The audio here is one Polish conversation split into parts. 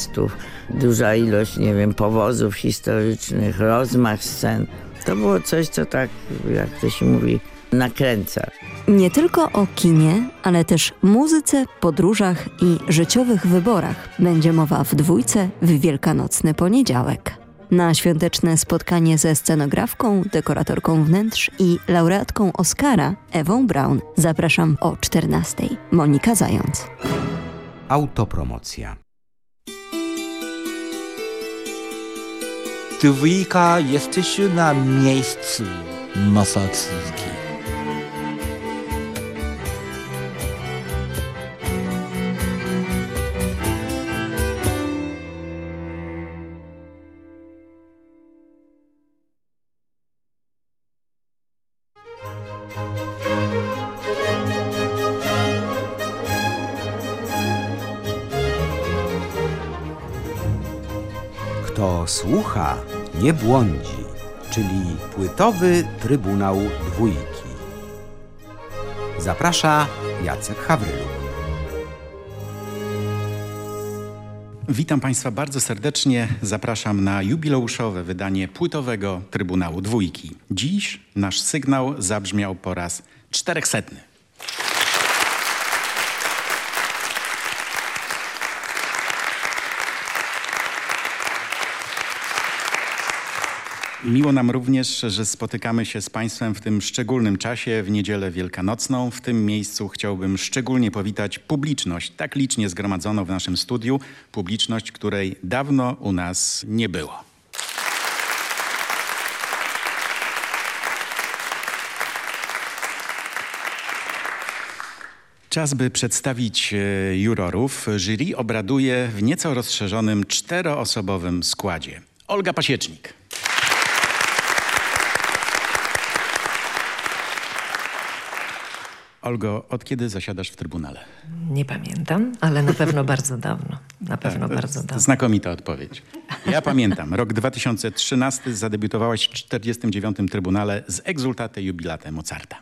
tekstów, duża ilość, nie wiem, powozów historycznych, rozmach scen. To było coś, co tak, jak to się mówi, nakręca. Nie tylko o kinie, ale też muzyce, podróżach i życiowych wyborach będzie mowa w dwójce w Wielkanocny Poniedziałek. Na świąteczne spotkanie ze scenografką, dekoratorką wnętrz i laureatką Oscara Ewą Braun zapraszam o 14. Monika Zając. Autopromocja. Dwójka jesteś na miejscu Masatsuki. Kto słucha, nie błądzi, czyli płytowy Trybunał Dwójki. Zaprasza Jacek Hawryluk. Witam Państwa bardzo serdecznie. Zapraszam na jubileuszowe wydanie płytowego Trybunału Dwójki. Dziś nasz sygnał zabrzmiał po raz czterechsetny. Miło nam również, że spotykamy się z Państwem w tym szczególnym czasie, w niedzielę wielkanocną. W tym miejscu chciałbym szczególnie powitać publiczność, tak licznie zgromadzoną w naszym studiu, publiczność, której dawno u nas nie było. Czas, by przedstawić e, jurorów. Jury obraduje w nieco rozszerzonym czteroosobowym składzie. Olga Pasiecznik. Olgo, od kiedy zasiadasz w Trybunale? Nie pamiętam, ale na pewno bardzo dawno. Na pewno To bardzo dawno. Znakomita odpowiedź. Ja pamiętam. Rok 2013 zadebiutowałaś w 49. Trybunale z Exultate Jubilate Mozarta.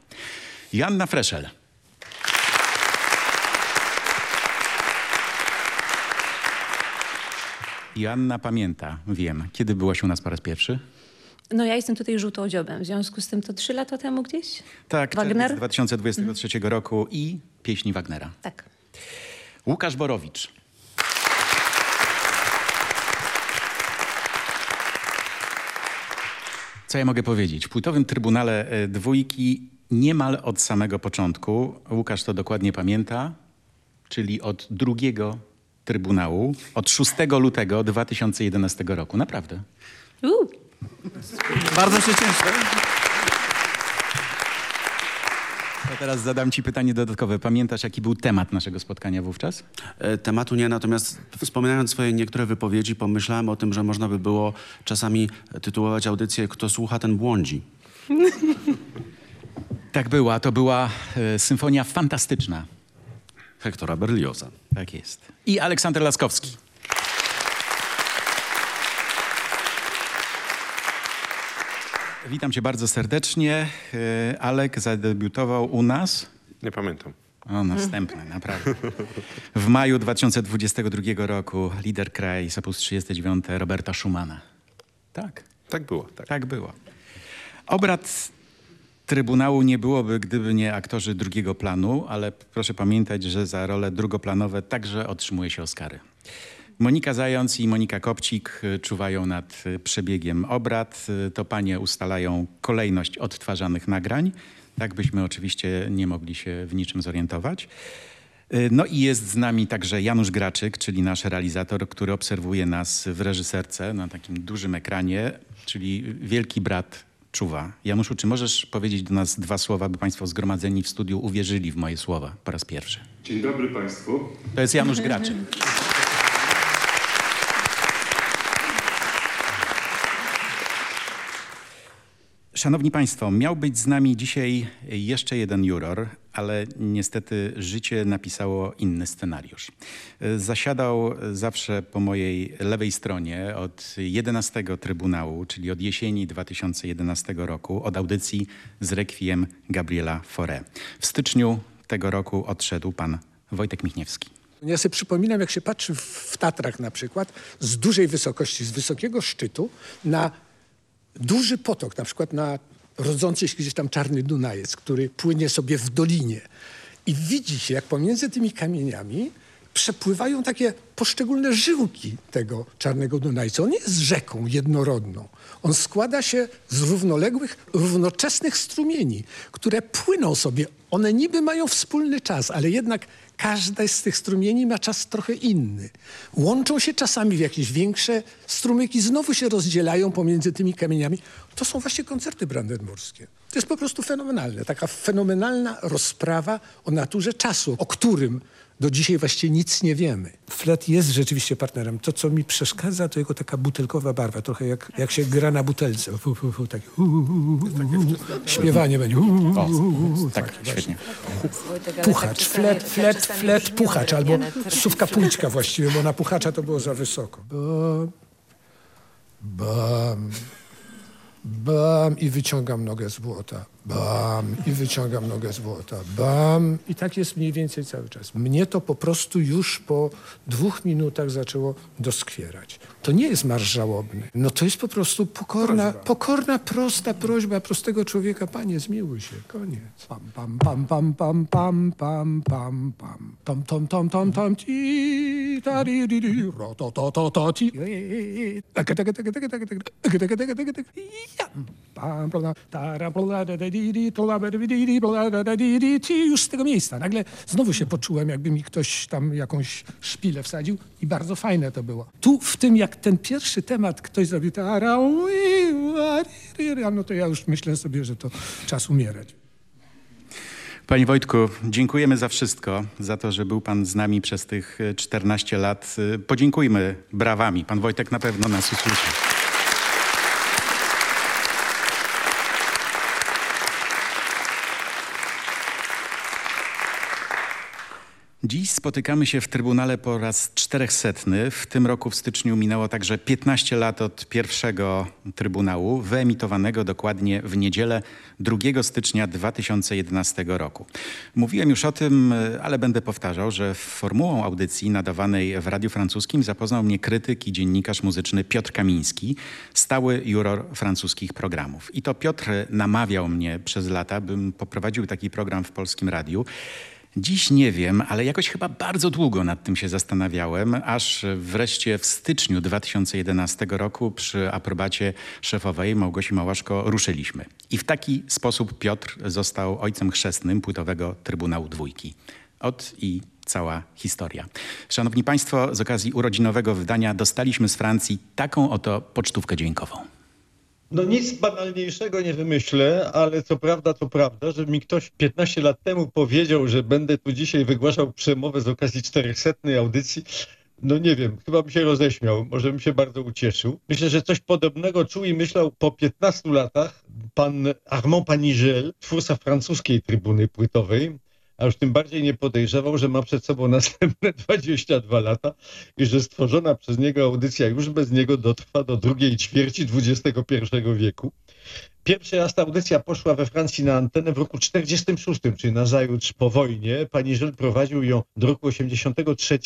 Joanna Freszel. Joanna pamięta, wiem. Kiedy byłaś u nas po raz pierwszy? No ja jestem tutaj żółtodziobem, w związku z tym to trzy lata temu gdzieś? Tak, Wagner? czerwiec 2023 roku i pieśni Wagnera. Tak. Łukasz Borowicz. Co ja mogę powiedzieć? W płytowym Trybunale e, Dwójki niemal od samego początku, Łukasz to dokładnie pamięta, czyli od drugiego Trybunału, od 6 lutego 2011 roku. Naprawdę. Uuu, Bardzo się cieszę. To teraz zadam ci pytanie dodatkowe. Pamiętasz, jaki był temat naszego spotkania wówczas? E, Tematu nie, natomiast wspominając swoje niektóre wypowiedzi, pomyślałem o tym, że można by było czasami tytułować audycję Kto słucha, ten błądzi. Tak była. To była e, symfonia fantastyczna. Hektora Berlioza. Tak jest. I Aleksander Laskowski. Witam cię bardzo serdecznie. E, Alek zadebiutował u nas. Nie pamiętam. O, następny, naprawdę. W maju 2022 roku lider kraj z opus 39 Roberta Schumana. Tak, Tak było, tak. tak było. Obrad Trybunału nie byłoby, gdyby nie aktorzy drugiego planu, ale proszę pamiętać, że za role drugoplanowe także otrzymuje się Oscary. Monika Zając i Monika Kopcik y, czuwają nad y, przebiegiem obrad. Y, To panie ustalają kolejność odtwarzanych nagrań. Tak byśmy oczywiście nie mogli się w niczym zorientować. No i jest z nami także Janusz Graczyk, czyli nasz realizator, który obserwuje nas w reżyserce na takim dużym ekranie, czyli wielki brat czuwa. Januszu, czy możesz powiedzieć do nas dwa słowa, by Państwo zgromadzeni w studiu uwierzyli w moje słowa po raz pierwszy? Dzień dobry Państwu. To jest Janusz Graczyk. Szanowni Państwo, miał być z nami dzisiaj jeszcze jeden juror, ale niestety życie napisało inny scenariusz. Zasiadał zawsze po mojej lewej stronie od 11 Trybunału, czyli od jesieni 2011 roku, od audycji z rekwiem Gabriela Fauré. W styczniu tego roku odszedł pan Wojtek Michniewski. Ja sobie przypominam, jak się patrzy w Tatrach na przykład, z dużej wysokości, z wysokiego szczytu na duży potok, na przykład na rodzący się gdzieś tam czarny Dunajec, który płynie sobie w dolinie. I widzi się, jak pomiędzy tymi kamieniami przepływają takie poszczególne żyłki tego czarnego Dunajca. On nie jest rzeką jednorodną. On składa się z równoległych, równoczesnych strumieni, które płyną sobie. One niby mają wspólny czas, ale jednak każda z tych strumieni ma czas trochę inny. Łączą się czasami w jakieś większe strumyki, znowu się rozdzielają pomiędzy tymi kamieniami. To są właśnie koncerty brandenburskie. To jest po prostu fenomenalne. Taka fenomenalna rozprawa o naturze czasu, o którym do dzisiaj właściwie nic nie wiemy. Flet jest rzeczywiście partnerem. To, co mi przeszkadza, to jego taka butelkowa barwa. Trochę jak, jak się gra na butelce. Fu, fu, fu, takie, u, u, u, Śpiewanie będzie. O, tak, świetnie. Puchacz, flet, flet, flet, puchacz. Albo sówka pójczka właściwie, bo na puchacza to było za wysoko. Bam, bam, bam i wyciągam nogę z błota. Bam i wyciągam nogę z błota. Bam i tak jest mniej więcej cały czas. Mnie to po prostu już po dwóch minutach zaczęło doskwierać. To nie jest marsz żałobny. No to jest po prostu pokorna, pokorna prosta prośba prostego człowieka. Panie, zmiłuj się. Koniec. Pam, pam, pam, pam, pam, pam, pam, pam, pam. Tom, tom, tom, tom, tom, ti, ta, di, di, di, ro, to, to, to, to. Pam, tara, da, di, di, di, da, di, di, ti. Już z tego miejsca. Nagle znowu się poczułem, jakby mi ktoś tam jakąś szpilę wsadził i bardzo fajne to było. Tu w tym, jak ten pierwszy temat ktoś zrobił, ri, no to ja już myślę sobie, że to czas umierać. Panie Wojtku, dziękujemy za wszystko, za to, że był Pan z nami przez tych e, 14 lat. E, Podziękujmy brawami. Pan Wojtek na pewno nas usłyszy. Dziś spotykamy się w Trybunale po raz czterechsetny. W tym roku w styczniu minęło także 15 lat od pierwszego Trybunału, wyemitowanego dokładnie w niedzielę 2 stycznia 2011 roku. Mówiłem już o tym, ale będę powtarzał, że formułą audycji nadawanej w Radiu Francuskim zapoznał mnie krytyk i dziennikarz muzyczny Piotr Kamiński, stały juror francuskich programów. I to Piotr namawiał mnie przez lata, bym poprowadził taki program w Polskim Radiu. Dziś nie wiem, ale jakoś chyba bardzo długo nad tym się zastanawiałem, aż wreszcie w styczniu 2011 roku przy aprobacie szefowej Małgosi Małaszko ruszyliśmy. I w taki sposób Piotr został ojcem chrzestnym płytowego Trybunału Dwójki. Od i cała historia. Szanowni Państwo, z okazji urodzinowego wydania dostaliśmy z Francji taką oto pocztówkę dźwiękową. No nic banalniejszego nie wymyślę, ale co prawda, to prawda, że mi ktoś 15 lat temu powiedział, że będę tu dzisiaj wygłaszał przemowę z okazji 400 audycji. No nie wiem, chyba bym się roześmiał, może bym się bardzo ucieszył. Myślę, że coś podobnego czuł i myślał po 15 latach pan Armand Panigel, twórca francuskiej trybuny płytowej, a już tym bardziej nie podejrzewał, że ma przed sobą następne 22 lata i że stworzona przez niego audycja już bez niego dotrwa do drugiej ćwierci XXI wieku. Pierwszy raz ta audycja poszła we Francji na antenę w roku 46, czyli nazajutrz po wojnie. Pani Żel prowadził ją do roku 83,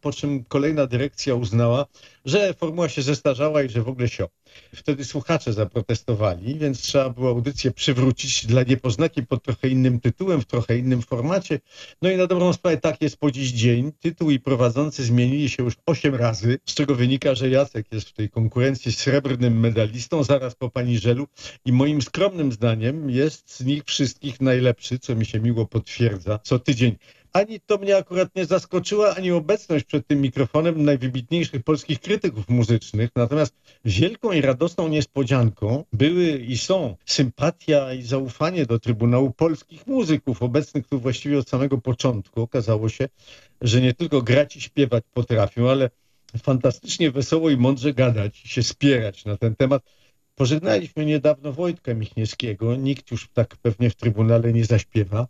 po czym kolejna dyrekcja uznała, że formuła się zestarzała i że w ogóle sio. Wtedy słuchacze zaprotestowali, więc trzeba było audycję przywrócić dla niepoznaki pod trochę innym tytułem, w trochę innym formacie. No i na dobrą sprawę tak jest po dziś dzień. Tytuł i prowadzący zmienili się już 8 razy, z czego wynika, że Jacek jest w tej konkurencji srebrnym medalistą zaraz po pani Żelu i moim skromnym zdaniem jest z nich wszystkich najlepszy, co mi się miło potwierdza co tydzień. Ani to mnie akurat nie zaskoczyła, ani obecność przed tym mikrofonem najwybitniejszych polskich krytyków muzycznych. Natomiast wielką i radosną niespodzianką były i są sympatia i zaufanie do Trybunału polskich muzyków, obecnych tu właściwie od samego początku. Okazało się, że nie tylko grać i śpiewać potrafią, ale fantastycznie wesoło i mądrze gadać i się spierać na ten temat. Pożegnaliśmy niedawno Wojtka Michniewskiego. Nikt już tak pewnie w Trybunale nie zaśpiewa.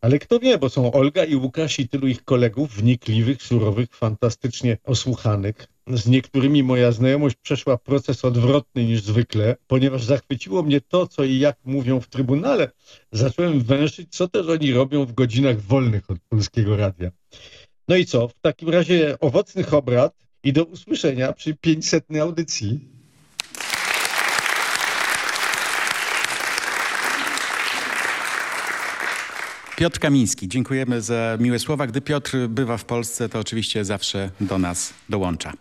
Ale kto wie, bo są Olga i Łukasz i tylu ich kolegów, wnikliwych, surowych, fantastycznie osłuchanych. Z niektórymi moja znajomość przeszła proces odwrotny niż zwykle, ponieważ zachwyciło mnie to, co i jak mówią w Trybunale. Zacząłem węszyć, co też oni robią w godzinach wolnych od Polskiego Radia. No i co? W takim razie owocnych obrad i do usłyszenia przy 500 audycji. Piotr Kamiński, dziękujemy za miłe słowa. Gdy Piotr bywa w Polsce, to oczywiście zawsze do nas dołącza.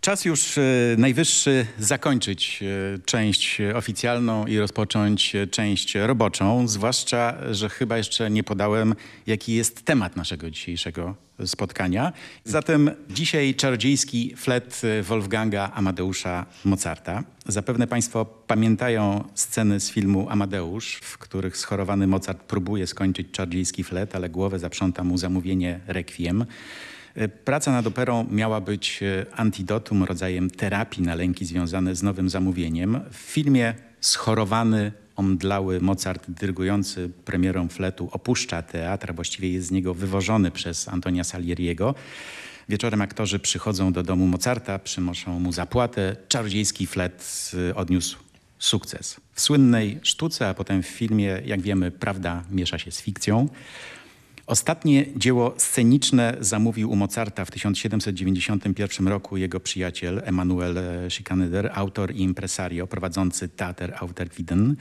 Czas już e, najwyższy zakończyć e, część oficjalną i rozpocząć e, część roboczą, zwłaszcza, że chyba jeszcze nie podałem, jaki jest temat naszego dzisiejszego spotkania. Zatem dzisiaj czarodziejski flet Wolfganga Amadeusza Mozarta. Zapewne Państwo pamiętają sceny z filmu Amadeusz, w których schorowany Mozart próbuje skończyć czarodziejski flet, ale głowę zaprząta mu zamówienie requiem. Praca nad operą miała być antidotum, rodzajem terapii na lęki związane z nowym zamówieniem. W filmie schorowany, omdlały Mozart dyrygujący premierą fletu opuszcza teatr, właściwie jest z niego wywożony przez Antonia Salieriego. Wieczorem aktorzy przychodzą do domu Mozarta, przynoszą mu zapłatę. Czarodziejski flet odniósł sukces. W słynnej sztuce, a potem w filmie, jak wiemy, prawda miesza się z fikcją. Ostatnie dzieło sceniczne zamówił u Mozarta w 1791 roku jego przyjaciel Emanuel Schikaneder, autor i impresario prowadzący teatr Aufderwieden.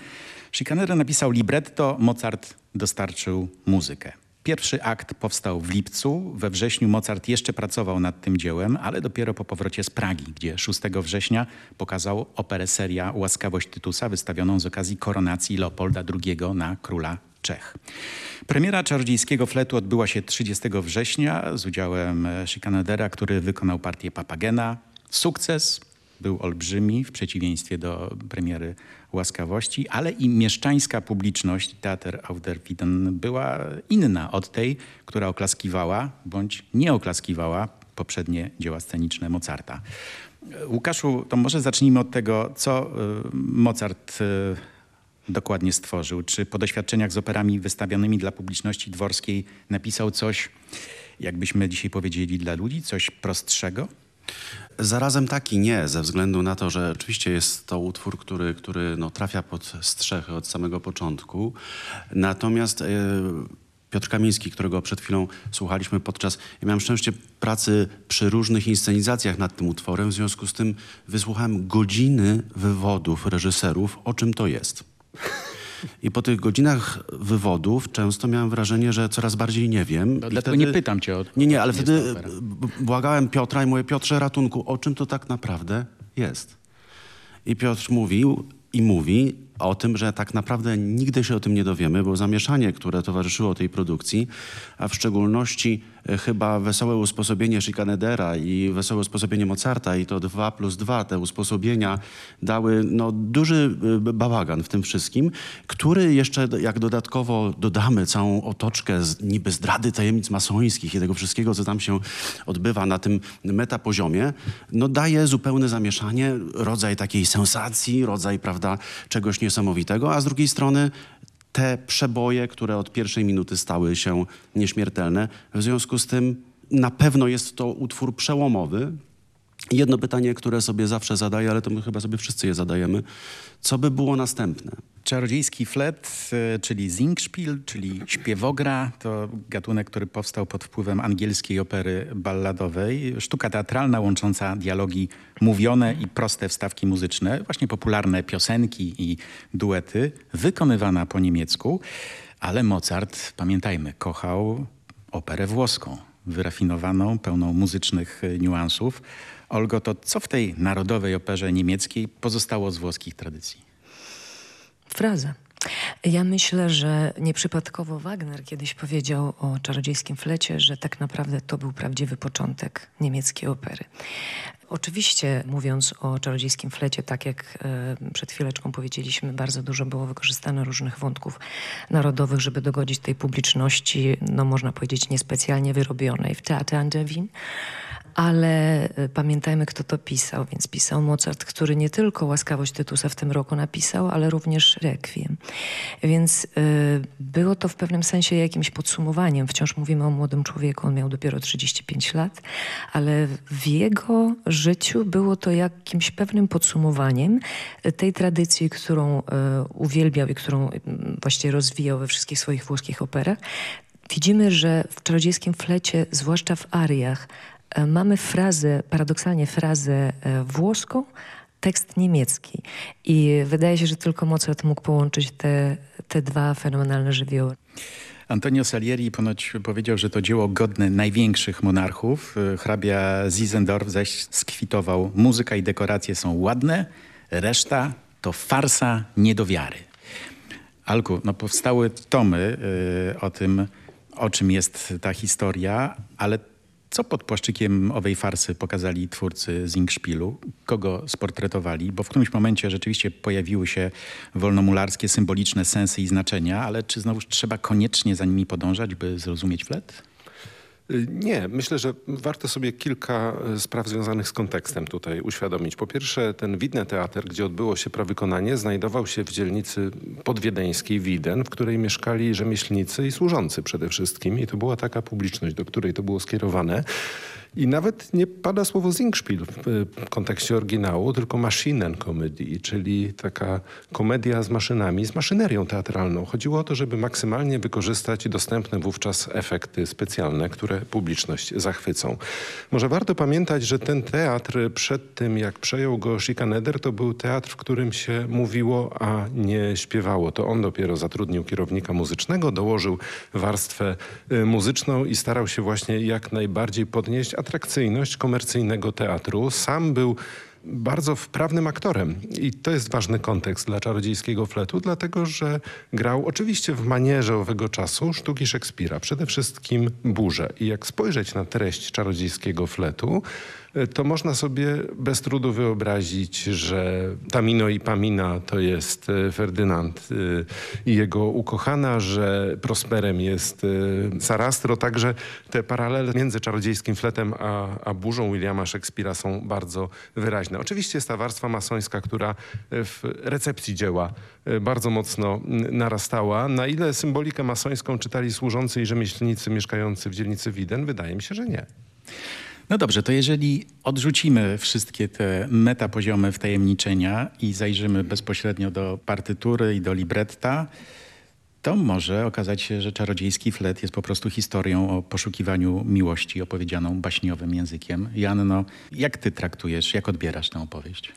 Schikaneder napisał libretto, Mozart dostarczył muzykę. Pierwszy akt powstał w lipcu. We wrześniu Mozart jeszcze pracował nad tym dziełem, ale dopiero po powrocie z Pragi, gdzie 6 września pokazał operę seria Łaskawość Tytusa wystawioną z okazji koronacji Leopolda II na króla Czech. Premiera czarodziejskiego fletu odbyła się 30 września z udziałem Schikanedera, który wykonał partię Papagena. Sukces był olbrzymi w przeciwieństwie do premiery Łaskawości, ale i mieszczańska publiczność Teatr Aufderwieden była inna od tej, która oklaskiwała bądź nie oklaskiwała poprzednie dzieła sceniczne Mozarta. Łukaszu, to może zacznijmy od tego, co Mozart dokładnie stworzył? Czy po doświadczeniach z operami wystawionymi dla publiczności dworskiej napisał coś, jakbyśmy dzisiaj powiedzieli, dla ludzi, coś prostszego? Zarazem tak i nie, ze względu na to, że oczywiście jest to utwór, który, który no, trafia pod strzechy od samego początku. Natomiast e, Piotr Kamiński, którego przed chwilą słuchaliśmy podczas... Ja miałem szczęście pracy przy różnych inscenizacjach nad tym utworem, w związku z tym wysłuchałem godziny wywodów reżyserów, o czym to jest. I po tych godzinach wywodów często miałem wrażenie, że coraz bardziej nie wiem. No, dlatego wtedy... nie pytam cię o Nie, nie, ale wtedy błagałem Piotra i mówię, Piotrze, ratunku, o czym to tak naprawdę jest? I Piotr mówił i mówi o tym, że tak naprawdę nigdy się o tym nie dowiemy, bo zamieszanie, które towarzyszyło tej produkcji, a w szczególności chyba wesołe usposobienie Schikanedera i wesołe usposobienie Mozarta i to dwa plus dwa, te usposobienia dały no, duży y, bałagan w tym wszystkim, który jeszcze jak dodatkowo dodamy całą otoczkę z, niby zdrady tajemnic masońskich i tego wszystkiego, co tam się odbywa na tym metapoziomie, no daje zupełne zamieszanie, rodzaj takiej sensacji, rodzaj, prawda, czegoś niesamowitego, a z drugiej strony te przeboje, które od pierwszej minuty stały się nieśmiertelne. W związku z tym na pewno jest to utwór przełomowy. Jedno pytanie, które sobie zawsze zadaję, ale to my chyba sobie wszyscy je zadajemy. Co by było następne? Czarodziejski flet, e, czyli Singspiel, czyli śpiewogra, to gatunek, który powstał pod wpływem angielskiej opery balladowej. Sztuka teatralna łącząca dialogi mówione i proste wstawki muzyczne, właśnie popularne piosenki i duety, wykonywana po niemiecku. Ale Mozart, pamiętajmy, kochał operę włoską, wyrafinowaną, pełną muzycznych niuansów. Olgo, to co w tej narodowej operze niemieckiej pozostało z włoskich tradycji? Fraza. Ja myślę, że nieprzypadkowo Wagner kiedyś powiedział o czarodziejskim flecie, że tak naprawdę to był prawdziwy początek niemieckiej opery. Oczywiście mówiąc o czarodziejskim flecie, tak jak e, przed chwileczką powiedzieliśmy, bardzo dużo było wykorzystane różnych wątków narodowych, żeby dogodzić tej publiczności, no można powiedzieć niespecjalnie wyrobionej w Teatrze an der Wien ale e, pamiętajmy, kto to pisał, więc pisał Mozart, który nie tylko Łaskawość Tytusa w tym roku napisał, ale również Requiem. Więc y, było to w pewnym sensie jakimś podsumowaniem. Wciąż mówimy o młodym człowieku, on miał dopiero 35 lat, ale w jego życiu było to jakimś pewnym podsumowaniem tej tradycji, którą uwielbiał i którą właściwie rozwijał we wszystkich swoich włoskich operach widzimy, że w czarodziejskim flecie, zwłaszcza w ariach, e, mamy frazę, paradoksalnie frazę e, włoską, tekst niemiecki. I wydaje się, że tylko Mozart mógł połączyć te, te dwa fenomenalne żywioły. Antonio Salieri ponoć powiedział, że to dzieło godne największych monarchów. Hrabia Zizendorf zaś skwitował, muzyka i dekoracje są ładne, reszta to farsa nie do wiary. Alku, no powstały tomy y, o tym, o czym jest ta historia, ale co pod płaszczykiem owej farsy pokazali twórcy Zingszpilu? Kogo sportretowali? Bo w którymś momencie rzeczywiście pojawiły się wolnomularskie, symboliczne sensy i znaczenia, ale czy znowuż trzeba koniecznie za nimi podążać, by zrozumieć flet? Nie, myślę, że warto sobie kilka e, spraw związanych z kontekstem tutaj uświadomić. Po pierwsze, ten Widne Teatr, gdzie odbyło się prawykonanie, znajdował się w dzielnicy podwiedeńskiej Widen, w której mieszkali rzemieślnicy i służący przede wszystkim. I to była taka publiczność, do której to było skierowane. I nawet nie pada słowo Singspiel w kontekście oryginału, tylko Maschinen Comedy, czyli taka komedia z maszynami, z maszynerią teatralną. Chodziło o to, żeby maksymalnie wykorzystać dostępne wówczas efekty specjalne, które publiczność zachwycą. Może warto pamiętać, że ten teatr przed tym, jak przejął go Schikaneder, to był teatr, w którym się mówiło, a nie śpiewało. To on dopiero zatrudnił kierownika muzycznego, dołożył warstwę y, muzyczną i starał się właśnie jak najbardziej podnieść atrakcyjność komercyjnego teatru. Sam był bardzo wprawnym aktorem i to jest ważny kontekst dla czarodziejskiego fletu, dlatego że grał oczywiście w manierze owego czasu sztuki Szekspira, przede wszystkim burzę. I jak spojrzeć na treść czarodziejskiego fletu, to można sobie bez trudu wyobrazić, że Tamino i Pamina to jest e, Ferdynand e, i jego ukochana, że Prosperem jest e, Sarastro. Także te paralele między czarodziejskim fletem a, a burzą Williama Szekspira są bardzo wyraźne. Oczywiście jest ta warstwa masońska, która w recepcji dzieła bardzo mocno narastała. Na ile symbolikę masońską czytali służący i rzemieślnicy mieszkający w dzielnicy Widen? Wydaje mi się, że nie. No dobrze, to jeżeli odrzucimy wszystkie te metapoziomy wtajemniczenia i zajrzymy bezpośrednio do partytury i do libretta, to może okazać się, że czarodziejski flet jest po prostu historią o poszukiwaniu miłości opowiedzianą baśniowym językiem. Janno, jak ty traktujesz, jak odbierasz tę opowieść?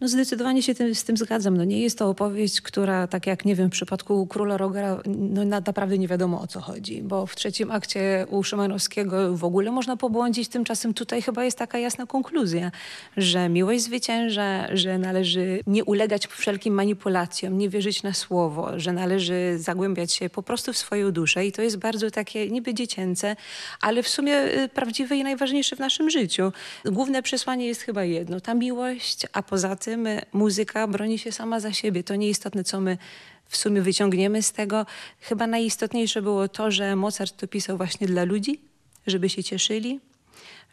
No zdecydowanie się tym, z tym zgadzam. No nie jest to opowieść, która tak jak, nie wiem, w przypadku Króla Rogera, no naprawdę nie wiadomo o co chodzi. Bo w trzecim akcie u Szymanowskiego w ogóle można pobłądzić. Tymczasem tutaj chyba jest taka jasna konkluzja, że miłość zwycięża, że należy nie ulegać wszelkim manipulacjom, nie wierzyć na słowo, że należy zagłębiać się po prostu w swoją duszę. I to jest bardzo takie niby dziecięce, ale w sumie y, prawdziwe i najważniejsze w naszym życiu. Główne przesłanie jest chyba jedno, ta miłość, a poza tym tym muzyka broni się sama za siebie. To nieistotne, co my w sumie wyciągniemy z tego. Chyba najistotniejsze było to, że Mozart to pisał właśnie dla ludzi, żeby się cieszyli,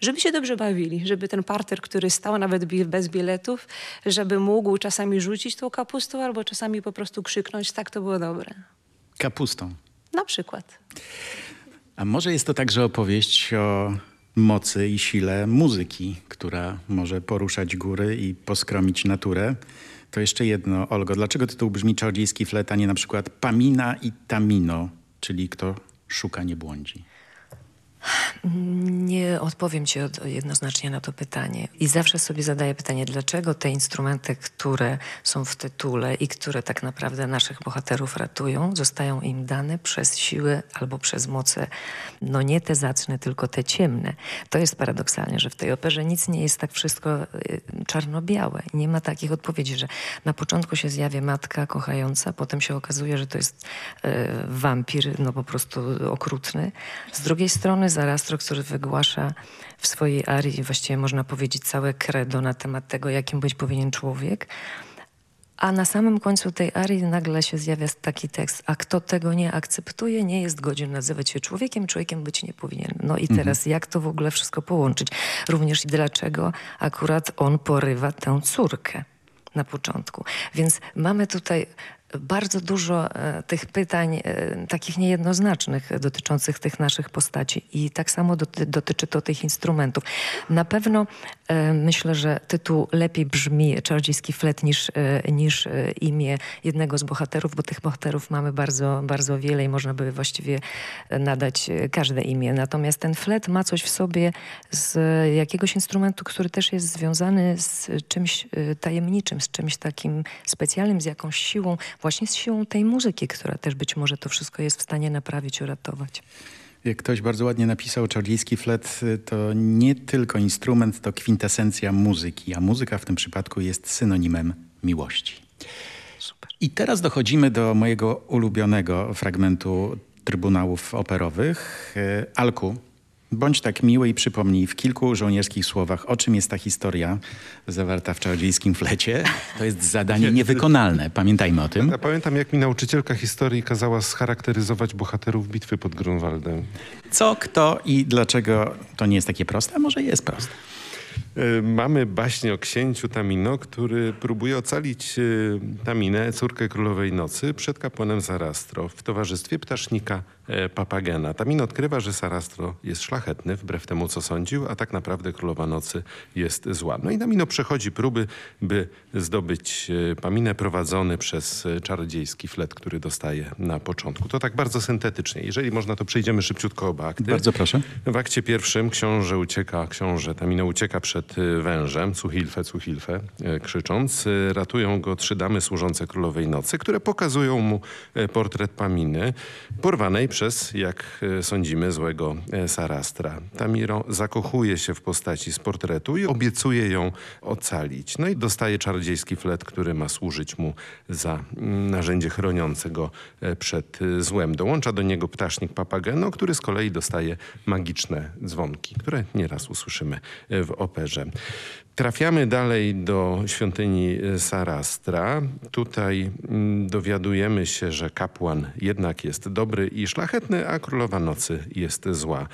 żeby się dobrze bawili, żeby ten parter, który stał nawet bez biletów, żeby mógł czasami rzucić tą kapustą albo czasami po prostu krzyknąć, tak to było dobre. Kapustą. Na przykład. A może jest to także opowieść o mocy i sile muzyki, która może poruszać góry i poskromić naturę. To jeszcze jedno, Olgo, dlaczego tytuł brzmi czarodziejski flet, a nie na przykład Pamina i Tamino, czyli kto szuka nie błądzi? Nie odpowiem ci jednoznacznie na to pytanie. I zawsze sobie zadaję pytanie, dlaczego te instrumenty, które są w tytule i które tak naprawdę naszych bohaterów ratują, zostają im dane przez siły albo przez moce, no nie te zacne, tylko te ciemne. To jest paradoksalnie, że w tej operze nic nie jest tak wszystko y, czarno-białe. Nie ma takich odpowiedzi, że na początku się zjawia matka kochająca, potem się okazuje, że to jest y, wampir, no po prostu okrutny. Z drugiej strony Zarastro, który wygłasza w swojej arii, właściwie można powiedzieć całe credo na temat tego, jakim być powinien człowiek. A na samym końcu tej arii nagle się zjawia taki tekst, a kto tego nie akceptuje, nie jest godzien nazywać się człowiekiem, człowiekiem być nie powinien. No i mhm. teraz mhm. jak to w ogóle wszystko połączyć? Również dlaczego akurat on porywa tę córkę na początku. Więc mamy tutaj bardzo dużo e, tych pytań, e, takich niejednoznacznych dotyczących tych naszych postaci i tak samo doty, dotyczy to tych instrumentów. Na pewno e, myślę, że tytuł lepiej brzmi Czarodziejski flet niż, niż imię jednego z bohaterów, bo tych bohaterów mamy bardzo, bardzo wiele i można by właściwie nadać każde imię. Natomiast ten flet ma coś w sobie z jakiegoś instrumentu, który też jest związany z czymś tajemniczym, z czymś takim specjalnym, z jakąś siłą, właśnie z siłą tej muzyki, która też być może to wszystko jest w stanie naprawić, uratować. Jak ktoś bardzo ładnie napisał, czardziejski flet to nie tylko instrument, to kwintesencja muzyki, a muzyka w tym przypadku jest synonimem miłości. Super. I teraz dochodzimy do mojego ulubionego fragmentu Trybunałów Operowych. E, Alku, Bądź tak miły i przypomnij w kilku żołnierskich słowach, o czym jest ta historia zawarta w czarodziejskim flecie. To jest zadanie niewykonalne. Pamiętajmy o tym. Ja pamiętam, jak mi nauczycielka historii kazała scharakteryzować bohaterów bitwy pod Grunwaldem. Co, kto i dlaczego to nie jest takie proste? A może jest proste? E, mamy baśnie o księciu Tamino, który próbuje ocalić e, Taminę, córkę królowej nocy, przed kapłanem Sarastro w towarzystwie ptasznika e, Papagena. Tamin odkrywa, że Sarastro jest szlachetny, wbrew temu, co sądził, a tak naprawdę królowa nocy jest zła. No i Tamino przechodzi próby, by zdobyć Paminę prowadzony przez czarodziejski flet, który dostaje na początku. To tak bardzo syntetycznie. Jeżeli można, to przejdziemy szybciutko oba akty. Bardzo proszę. W akcie pierwszym książę ucieka, książę Tamino ucieka przed y, wężem, Cuchilfe, Cuchilfe, y, krzycząc. Y, ratują go trzy damy służące królowej nocy, które pokazują mu portret Paminy, porwanej przez, jak sądzimy, złego Sarastra. Tamiro zakochuje się w postaci z portretu i obiecuje ją ocalić. No i dostaje czarodziejski flet, który ma służyć mu za mm, narzędzie chroniące go przed złem. Dołącza do niego ptasznik Papageno, który z kolei dostaje magiczne dzwonki, które nieraz usłyszymy w operze. Trafiamy dalej do świątyni Sarastra. Tutaj mm, dowiadujemy się, że kapłan jednak jest dobry i szlachetny, a królowa nocy jest zła.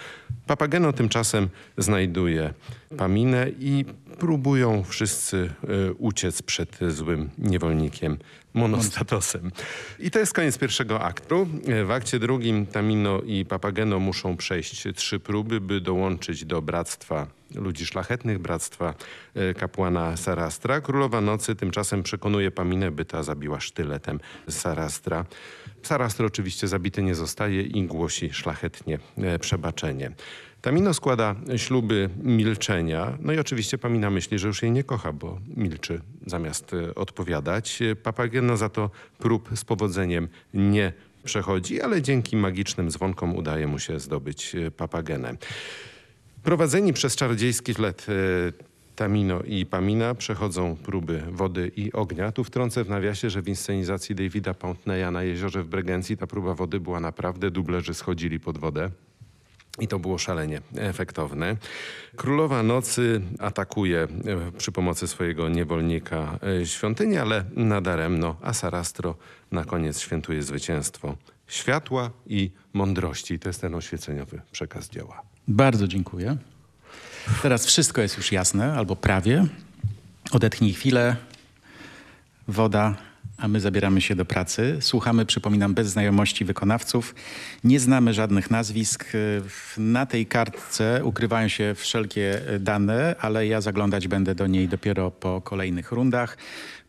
Papageno tymczasem znajduje Paminę i próbują wszyscy e, uciec przed złym niewolnikiem monostatosem. I to jest koniec pierwszego aktu. W akcie drugim Tamino i Papageno muszą przejść trzy próby, by dołączyć do bractwa ludzi szlachetnych, bractwa e, kapłana Sarastra. Królowa Nocy tymczasem przekonuje Paminę, by ta zabiła sztyletem Sarastra. Sarastro oczywiście zabity nie zostaje i głosi szlachetnie e, przebaczenie. Tamino składa śluby milczenia, no i oczywiście Pamina myśli, że już jej nie kocha, bo milczy zamiast e, odpowiadać. Papageno za to prób z powodzeniem nie przechodzi, ale dzięki magicznym dzwonkom udaje mu się zdobyć papagenę. Prowadzeni przez czarodziejski flet e, Tamino i Pamina przechodzą próby wody i ognia. Tu wtrącę w nawiasie, że w inscenizacji Davida Pountneya na jeziorze w Bregencji ta próba wody była naprawdę, dublerzy schodzili pod wodę. I to było szalenie efektowne. Królowa Nocy atakuje e, przy pomocy swojego niewolnika e, świątynię, ale nadaremno, a Sarastro na koniec świętuje zwycięstwo światła i mądrości. To jest ten oświeceniowy przekaz dzieła. Bardzo dziękuję. Teraz wszystko jest już jasne, albo prawie. Odetchnij chwilę. Woda, a my zabieramy się do pracy. Słuchamy, przypominam, bez znajomości wykonawców. Nie znamy żadnych nazwisk. Na tej kartce ukrywają się wszelkie dane, ale ja zaglądać będę do niej dopiero po kolejnych rundach.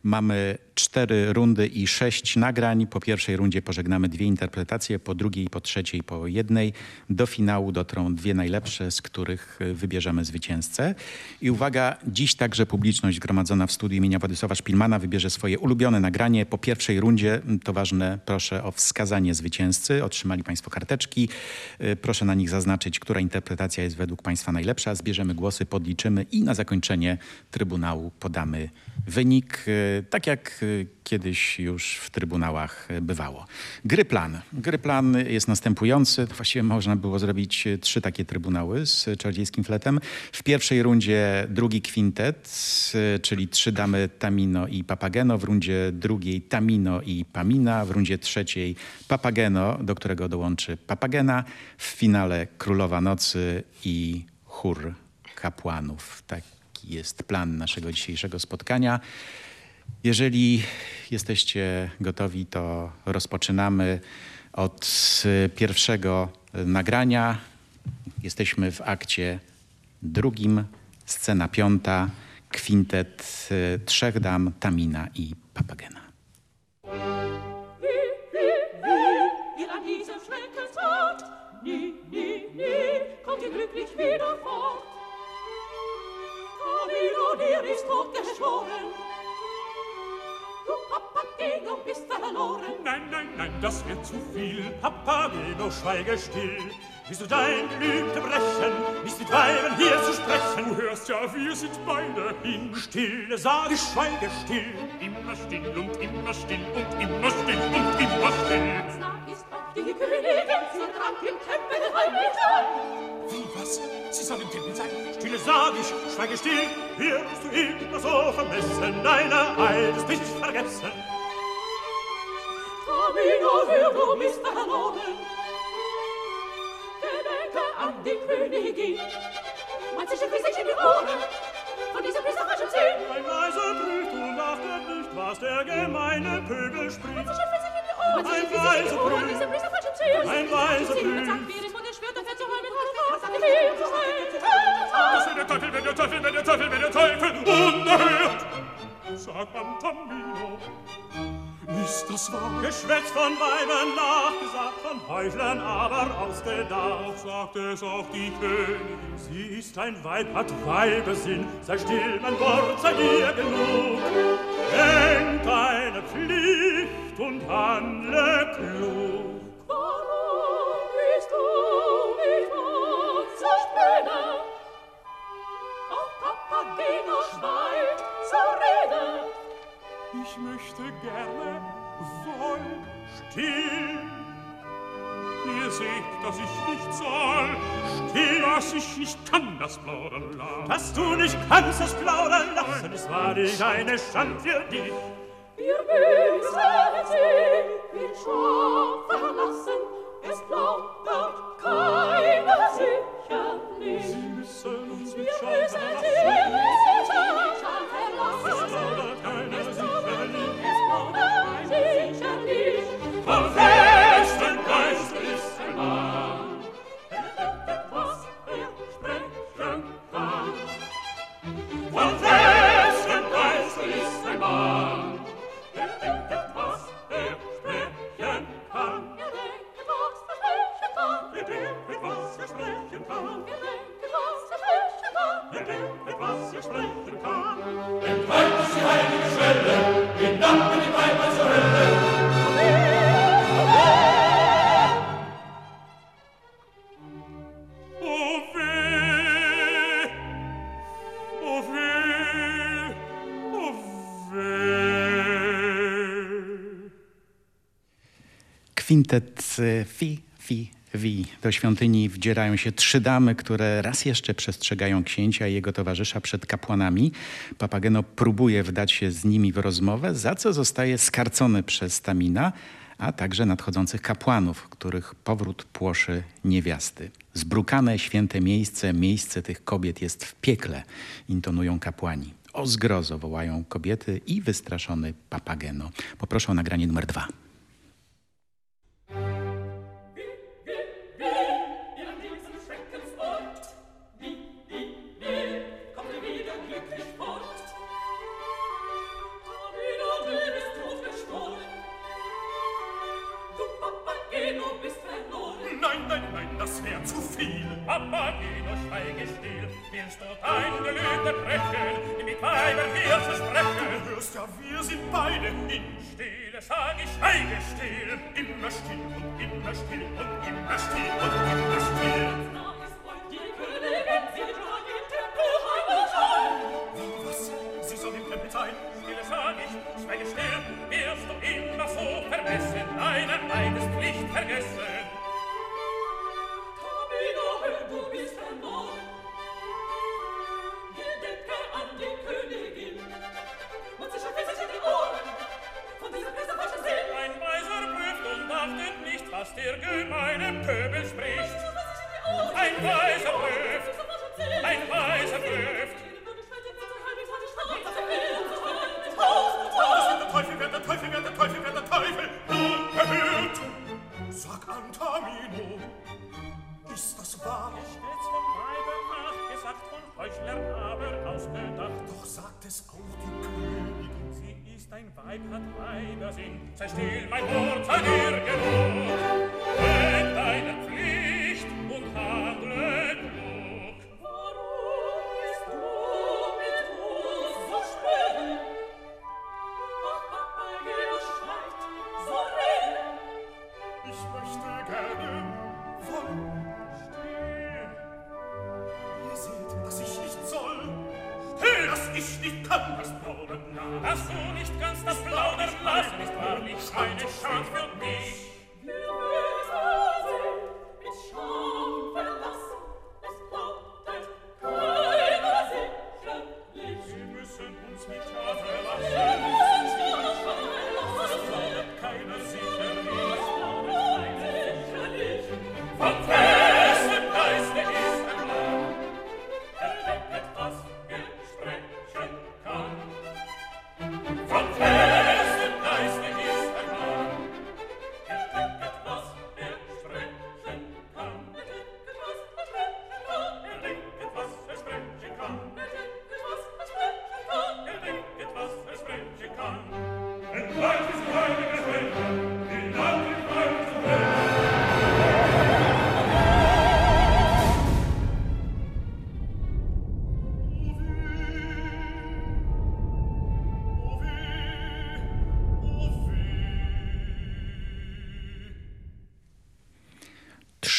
Mamy cztery rundy i sześć nagrań. Po pierwszej rundzie pożegnamy dwie interpretacje, po drugiej, po trzeciej, po jednej. Do finału dotrą dwie najlepsze, z których y, wybierzemy zwycięzcę. I uwaga, dziś także publiczność zgromadzona w studiu imienia Władysława Szpilmana wybierze swoje ulubione nagranie. Po pierwszej rundzie, to ważne, proszę o wskazanie zwycięzcy. Otrzymali Państwo karteczki. Y, proszę na nich zaznaczyć, która interpretacja jest według Państwa najlepsza. Zbierzemy głosy, podliczymy i na zakończenie Trybunału podamy wynik. Y, tak jak kiedyś już w trybunałach bywało. Gry plan. Gry plan jest następujący. Właściwie można było zrobić trzy takie trybunały z czarodziejskim fletem. W pierwszej rundzie drugi kwintet, czyli trzy damy Tamino i Papageno. W rundzie drugiej Tamino i Pamina. W rundzie trzeciej Papageno, do którego dołączy Papagena. W finale Królowa Nocy i chór kapłanów. Taki jest plan naszego dzisiejszego spotkania. Jeżeli jesteście gotowi, to rozpoczynamy od pierwszego nagrania. Jesteśmy w akcie drugim, scena piąta, kwintet trzech dam, Tamina i Papagena. Nie, nie, nie, wieder fort. Camino, dir ist geschoren. Du Papageno bist verloren. Nein, nein, nein, das wird zu viel. Papageno, schweige still. Willst du dein Gelübde brechen, nicht mit Weiben hier zu sprechen? Du hörst ja, wir sind beide hin. Stille, sag ich, schweige still. Immer still und immer still und immer still und immer still. Die Königin und trank im Tempel heimlich Wie, was? Sie soll im Tempel sein? Stille sag ich, schweige still, wirst du immer so vermessen, deine Eides nicht vergessen. Domino, hör du mich verloren, gedenke an die Königin, mein Zischen, sich in die Ohren, von diesem priesterischen Ziel. Ein Weiser prüft und achtet nicht, was der gemeine Pöbel spricht. Ein Weiser prüft von diesem priesterischen Ziel. Ein Weise prüft. Sagt Beris und er schwört, dass er zu heulen hat. Sagt Beris, zu heulen. Das ist der Teufel, wenn der Teufel, wenn der Teufel, wenn der Teufel unerhört. Sagt Antamino, ist das wahr? Geschwätz von Weibern nachgesagt, von Heuchlern aber ausgedacht. Sagt es auch die Königin. Sie ist ein Weib, hat Weibesinn. Sei still, mein Wort, sei ihr genug. Denk deine Pflicht und handle klug. Ich möchte gerne wohl still. Ihr seht, dass ich nicht soll. Still, dass ich nicht kann, das plaudern lassen. Dass du nicht kannst, das plaudern lassen, ist wahrlich eine Schand für dich. Wir müssen sie in Schlaf verlassen. Es plaudert keiner sicherlich. Sie müssen uns Wir mit Scham müssen sie verlassen. Kwintet Fi, Fi, Wi. Do świątyni wdzierają się trzy damy, które raz jeszcze przestrzegają księcia i jego towarzysza przed kapłanami. Papageno próbuje wdać się z nimi w rozmowę, za co zostaje skarcony przez Tamina, a także nadchodzących kapłanów, których powrót płoszy niewiasty. Zbrukane święte miejsce, miejsce tych kobiet jest w piekle, intonują kapłani. O zgrozo wołają kobiety i wystraszony Papageno. Poproszę o nagranie numer dwa.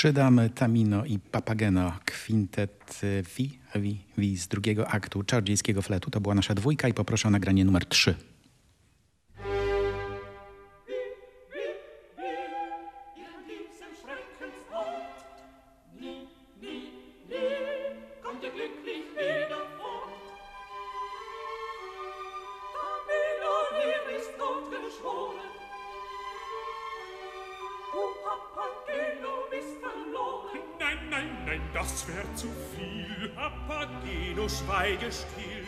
Szydam, Tamino i Papageno, kwintet y, Wi, Wi, Wi z drugiego aktu czardziejskiego fletu. To była nasza dwójka i poproszę o nagranie numer 3. Nein, nein, nein, das wär zu viel. Papageno, schweige still.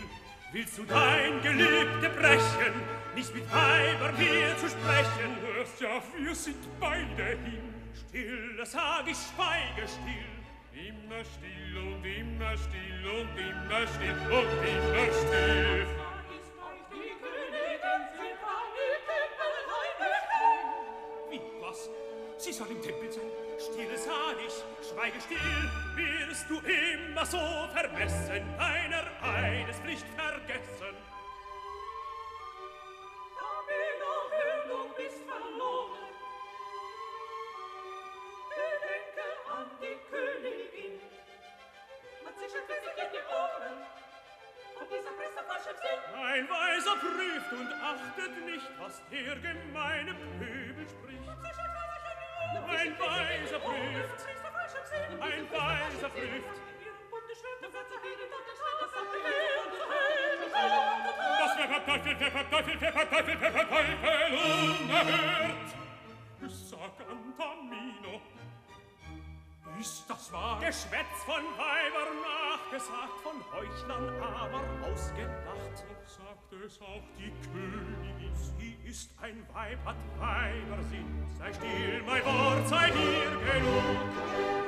Willst du dein Gelübde brechen, nicht mit Weibern hier zu sprechen? Hörst ja, wir sind beide hin. Still, sag ich, schweige still. Immer still und immer still und immer still und immer still. Schweige still. Wirst du immer so vermessen, deiner Eidespflicht vergessen? Camillo, hör, du bist verloren. Gedenke an die Königin. Man zischelt sich in die Ohren. Und dieser Priester falsch im Sinn. Ein Weiser prüft und achtet nicht, was der gemeine Pöbel zerpflüft. Das wer verteufelt, wer verteufelt, wer verteufelt, wer verteufelt unerhört. Saccantamino, ist das wahr? Geschwätz von Weibern nachgesagt, von Heuchlern aber ausgedacht. Doch sagt es auch die Königin, sie ist ein Weib, hat Weibersinn. Sei still, mein Wort sei dir genug.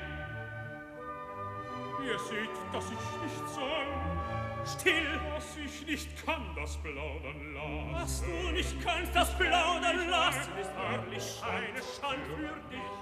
Ihr seht, dass ich nicht soll. Still, was ich nicht kann, das plaudern lassen. Was du nicht kannst, das plaudern lassen, ist wahrlich eine Schand für dich.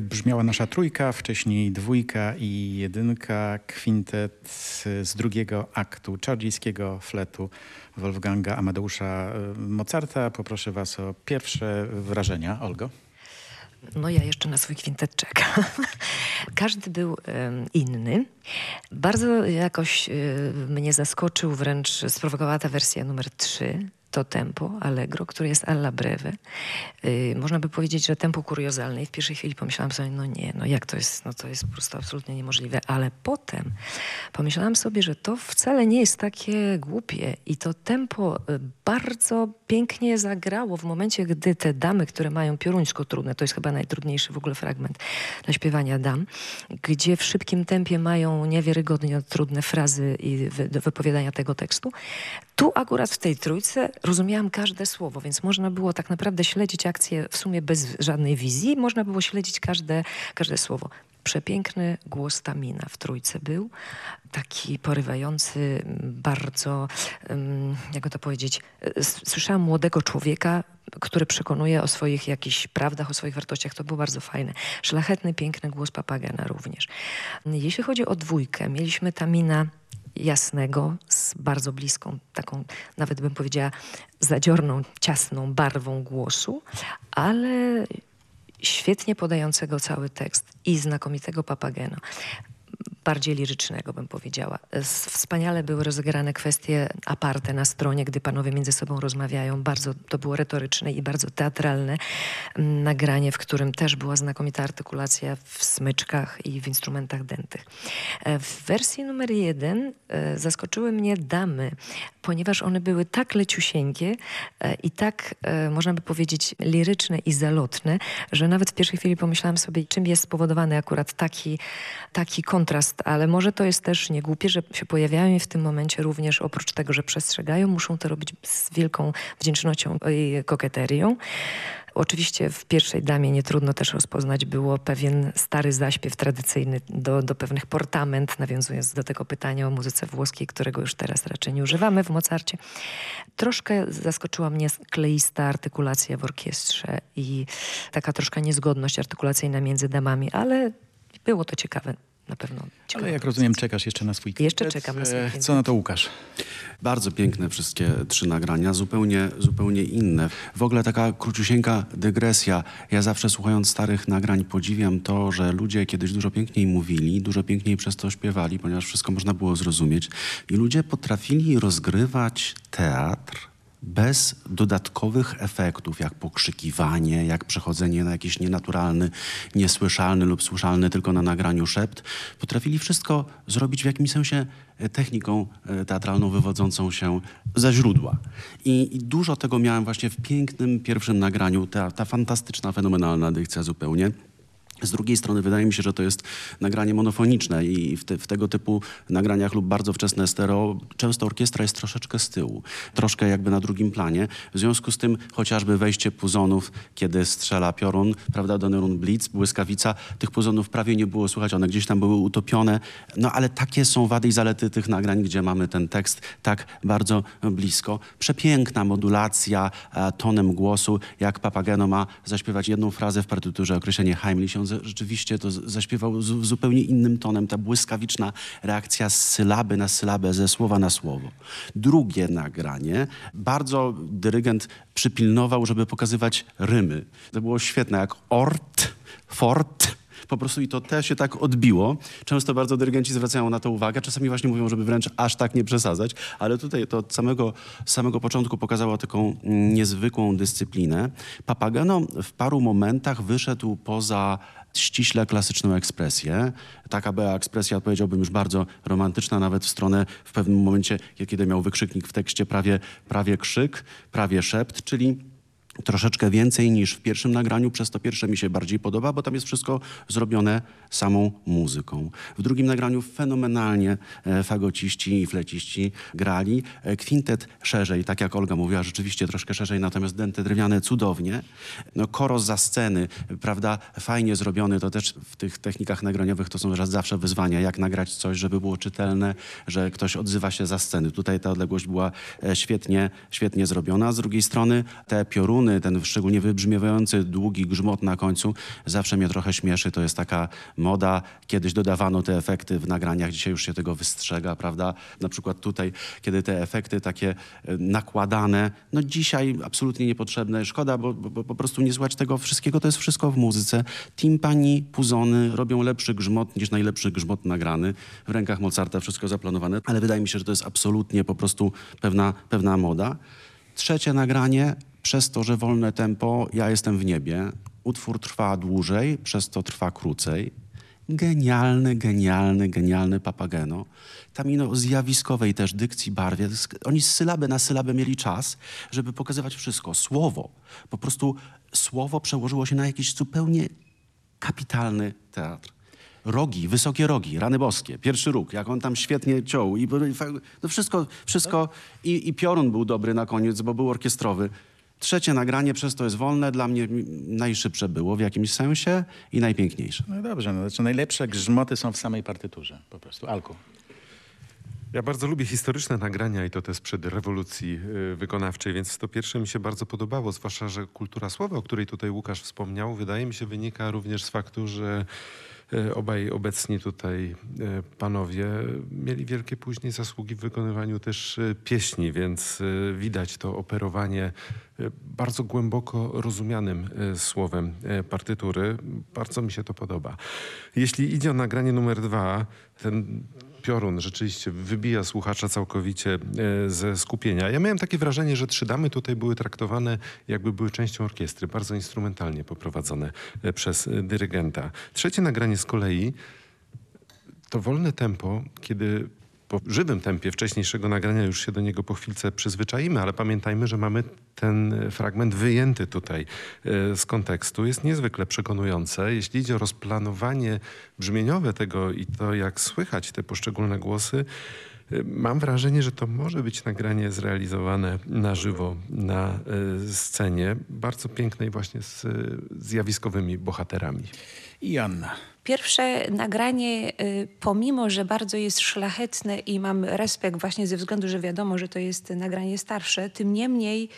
Brzmiała nasza trójka, wcześniej dwójka i jedynka, kwintet z drugiego aktu czardziejskiego fletu Wolfganga Amadeusza y, Mozarta. Poproszę was o pierwsze wrażenia. Olgo? No ja jeszcze na swój kwintet czekam. Każdy był inny. Bardzo jakoś e, mnie zaskoczył, wręcz sprowokowała ta wersja numer 3, to tempo allegro, które jest alla breve. Y, można by powiedzieć, że tempo kuriozalne i w pierwszej chwili pomyślałam sobie, no nie, no jak to jest, no to jest po prostu absolutnie niemożliwe, ale potem pomyślałam sobie, że to wcale nie jest takie głupie i to tempo y, bardzo pięknie zagrało w momencie, gdy te damy, które mają pioruńsko trudne, to jest chyba najtrudniejszy w ogóle fragment dla śpiewania dam, gdzie w szybkim tempie mają niewiarygodnie trudne frazy i wypowiadania tego tekstu. Tu akurat w tej trójce rozumiałam każde słowo, więc można było tak naprawdę śledzić akcję w sumie bez żadnej wizji. Można było śledzić każde, każde słowo. Przepiękny głos Tamina w trójce był. Taki porywający, bardzo, um, jak to powiedzieć, s- słyszałam młodego człowieka, który przekonuje o swoich jakichś prawdach, o swoich wartościach. To było bardzo fajne. Szlachetny, piękny głos Papagena również. Jeśli chodzi o dwójkę, mieliśmy Tamina jasnego, z bardzo bliską, taką nawet bym powiedziała zadziorną, ciasną barwą głosu, ale świetnie podającego cały tekst i znakomitego papageno. Bardziej lirycznego bym powiedziała. Wspaniale były rozegrane kwestie aparte na stronie, gdy panowie między sobą rozmawiają. Bardzo to było retoryczne i bardzo teatralne nagranie, w którym też była znakomita artykulacja w smyczkach i w instrumentach dętych. E, W wersji numer jeden e, zaskoczyły mnie damy, ponieważ one były tak leciusieńkie e, i tak, można by powiedzieć, liryczne i zalotne, że nawet w pierwszej chwili pomyślałam sobie, czym jest spowodowany akurat taki, taki kontrast, ale może to jest też niegłupie, że się pojawiają i w tym momencie również oprócz tego, że przestrzegają, muszą to robić z wielką wdzięcznością i koketerią. Oczywiście w pierwszej damie nie trudno też rozpoznać było pewien stary zaśpiew tradycyjny do, do pewnych portament, nawiązując do tego pytania o muzyce włoskiej, którego już teraz raczej nie używamy w Mozarcie. Troszkę zaskoczyła mnie kleista artykulacja w orkiestrze i taka troszkę niezgodność artykulacyjna między damami, ale było to ciekawe. Na pewno ciekawe. Ale jak rozumiem, czekasz jeszcze na swój Jeszcze czekam na swój E. Co na to Łukasz? Bardzo piękne wszystkie trzy nagrania, zupełnie, zupełnie inne. W ogóle taka króciusieńka dygresja. Ja zawsze słuchając starych nagrań podziwiam to, że ludzie kiedyś dużo piękniej mówili, dużo piękniej przez to śpiewali, ponieważ wszystko można było zrozumieć. I ludzie potrafili rozgrywać teatr bez dodatkowych efektów, jak pokrzykiwanie, jak przechodzenie na jakiś nienaturalny, niesłyszalny lub słyszalny tylko na nagraniu szept. Potrafili wszystko zrobić w jakimś sensie e, techniką e, teatralną wywodzącą się ze źródła. I, i dużo tego miałem właśnie w pięknym pierwszym nagraniu, ta, ta fantastyczna, fenomenalna dykcja zupełnie. Z drugiej strony wydaje mi się, że to jest nagranie monofoniczne i w, te, w tego typu nagraniach lub bardzo wczesne stereo często orkiestra jest troszeczkę z tyłu, troszkę jakby na drugim planie. W związku z tym chociażby wejście puzonów, kiedy strzela piorun, prawda, Donnerun Blitz, błyskawica, tych puzonów prawie nie było słychać, one gdzieś tam były utopione. No ale takie są wady i zalety tych nagrań, gdzie mamy ten tekst tak bardzo blisko. Przepiękna modulacja e, tonem głosu, jak Papageno ma zaśpiewać jedną frazę w partyturze, określenie Heimlich, on rzeczywiście to zaśpiewał zupełnie innym tonem, ta błyskawiczna reakcja z sylaby na sylabę, ze słowa na słowo. Drugie nagranie, bardzo dyrygent przypilnował, żeby pokazywać rymy. To było świetne, jak ort, fort, po prostu i to też się tak odbiło. Często bardzo dyrygenci zwracają na to uwagę. Czasami właśnie mówią, żeby wręcz aż tak nie przesadzać, ale tutaj to od samego, samego początku pokazało taką niezwykłą dyscyplinę. Papageno w paru momentach wyszedł poza ściśle klasyczną ekspresję. Taka była ekspresja, powiedziałbym, już bardzo romantyczna, nawet w stronę w pewnym momencie, kiedy miał wykrzyknik w tekście prawie, prawie krzyk, prawie szept, czyli troszeczkę więcej niż w pierwszym nagraniu, przez to pierwsze mi się bardziej podoba, bo tam jest wszystko zrobione samą muzyką. W drugim nagraniu fenomenalnie e, fagociści i fleciści grali. E, kwintet szerzej, tak jak Olga mówiła, rzeczywiście troszkę szerzej, natomiast dęte drewniane cudownie. No, koros za sceny, prawda, fajnie zrobiony, to też w tych technikach nagraniowych to są zawsze wyzwania, jak nagrać coś, żeby było czytelne, że ktoś odzywa się za sceny. Tutaj ta odległość była e, świetnie, świetnie zrobiona. Z drugiej strony te pioruny, ten szczególnie wybrzmiewający długi grzmot na końcu zawsze mnie trochę śmieszy. To jest taka moda. Kiedyś dodawano te efekty w nagraniach, dzisiaj już się tego wystrzega, prawda? Na przykład tutaj, kiedy te efekty takie e, nakładane, no dzisiaj absolutnie niepotrzebne. Szkoda, bo, bo, bo po prostu nie słuchać tego wszystkiego. To jest wszystko w muzyce. Timpani, puzony robią lepszy grzmot niż najlepszy grzmot nagrany. W rękach Mozarta wszystko zaplanowane, ale wydaje mi się, że to jest absolutnie po prostu pewna, pewna moda. Trzecie nagranie przez to, że wolne tempo, ja jestem w niebie. Utwór trwa dłużej, przez to trwa krócej. Genialny, genialny, genialny Papageno. Tam ino zjawiskowej też dykcji, barwie. Oni z sylaby na sylabę mieli czas, żeby pokazywać wszystko. Słowo. Po prostu słowo przełożyło się na jakiś zupełnie kapitalny teatr. Rogi, wysokie rogi, rany boskie, pierwszy róg, jak on tam świetnie ciął. I, no wszystko, wszystko. I, I piorun był dobry na koniec, bo był orkiestrowy. Trzecie nagranie przez to jest wolne, dla mnie najszybsze było w jakimś sensie i najpiękniejsze. No dobrze, no, znaczy najlepsze grzmoty są w samej partyturze po prostu. Alku. Ja bardzo lubię historyczne nagrania i to też przed rewolucji y, wykonawczej, więc to pierwsze mi się bardzo podobało, zwłaszcza, że kultura słowa, o której tutaj Łukasz wspomniał, wydaje mi się wynika również z faktu, że E, obaj obecni tutaj e, panowie mieli wielkie później zasługi w wykonywaniu też pieśni, więc widać to operowanie bardzo głęboko rozumianym słowem partytury. Bardzo mi się to podoba. Jeśli idzie o nagranie numer dwa, ten piorun rzeczywiście wybija słuchacza całkowicie e, ze skupienia. Ja miałem takie wrażenie, że trzy damy tutaj były traktowane jakby były częścią orkiestry, bardzo instrumentalnie poprowadzone e, przez e, dyrygenta. Trzecie nagranie z kolei to wolne tempo, kiedy po żywym tempie wcześniejszego nagrania już się do niego po chwilce przyzwyczaimy, ale pamiętajmy, że mamy ten fragment wyjęty tutaj e, z kontekstu. Jest niezwykle przekonujące. Jeśli idzie o rozplanowanie brzmieniowe tego i to, jak słychać te poszczególne głosy, e, Mam wrażenie, że to może być nagranie zrealizowane na żywo na e, scenie, bardzo pięknej właśnie z zjawiskowymi bohaterami. I Anna. Pierwsze nagranie, y, pomimo że bardzo jest szlachetne i mam respekt właśnie ze względu, że wiadomo, że to jest nagranie starsze, tym niemniej